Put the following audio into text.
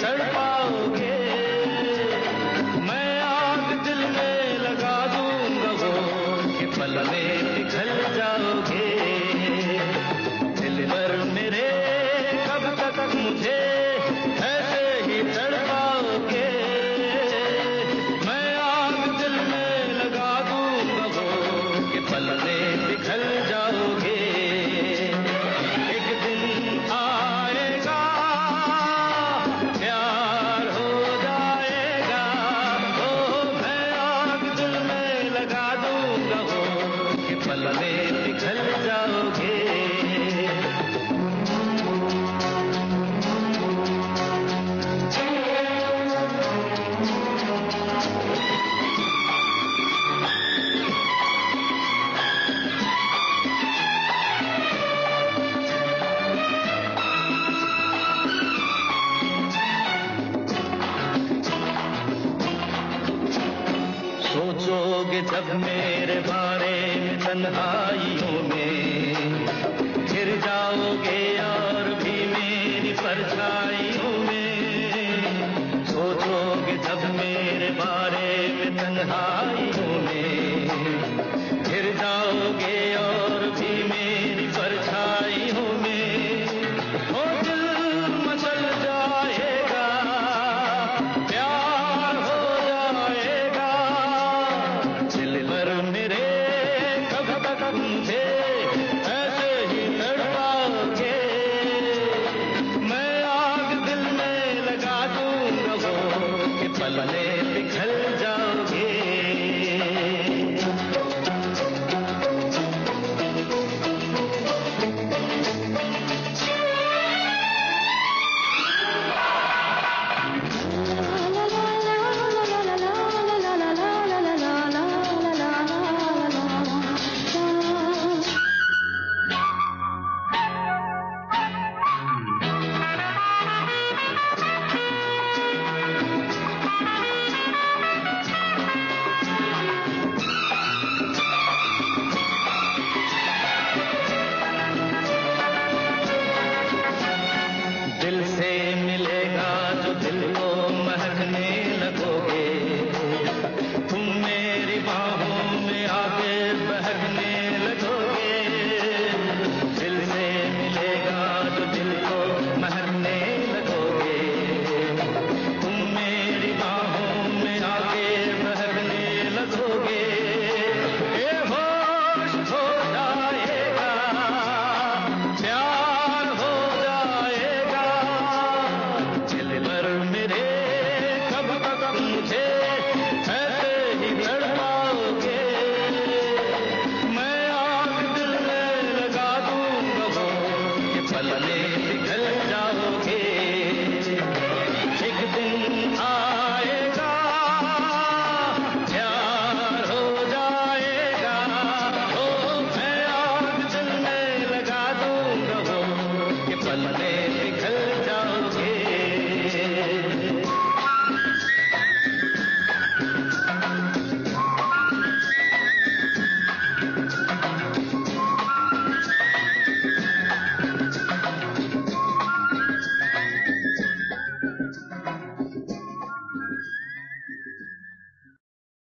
जब जब मेरे बारे में तन्हाइयों में फिर जाओगे और भी मेरी परछाइयों में सोचोगे जब मेरे बारे में तन्हाई बने